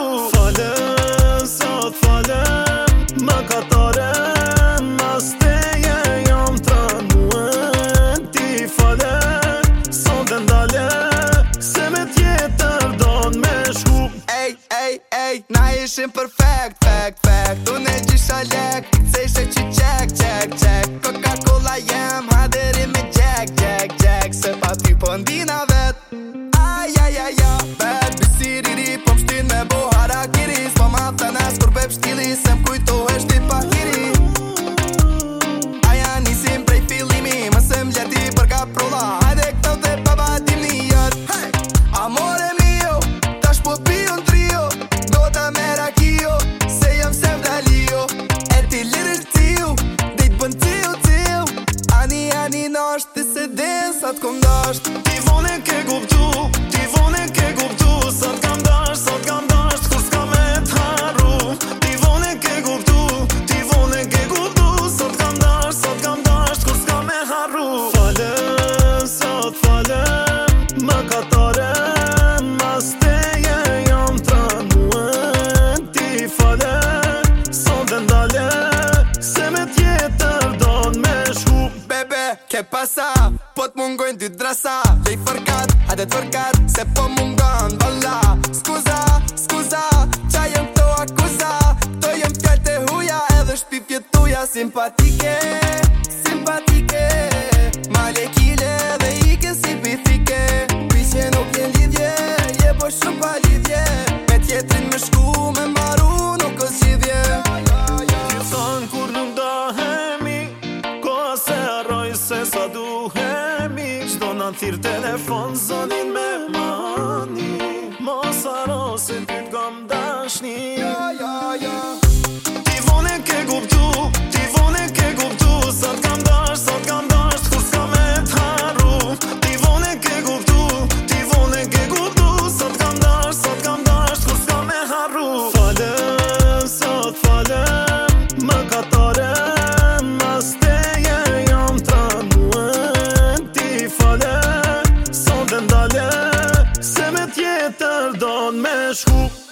ru Falem, sot falem, më Mas Masteje jam të nuen Ti falem, sot dhe ndale Se me tjetër do në me shku Ej, ej, ej, na ishim për fakt, fakt, fakt Do ne gjisha lek, se ishe që qek, qek, qek Coca-Cola jem, haderi me qek, qek, qek Se pa ty po ndina vë desat kom dasht ti vone ke guptu ti vone ke guptu sat kam dasht, sat kam dasht kur ska me t'harru ti vone ke guptu ti vone ke guptu sat kam dasht, sat kam dasht kur ska me harru falem sa falem Më qetare mas te falem son den dale se me me bebe Po të mungojnë dy drasa Dhe i fërkat, hadë të fërkat Se po mungon, dolla Skuza, skuza Qa jëmë të akuza To jëmë të huja Edhe shpi të tuja Simpatike, simpatike Male kile dhe ike si pithike Piqe nuk jenë lidhje Je po shumë pa lidhje Me tjetrin me shku me maru Sa du the thirë telefon, zonin me më shku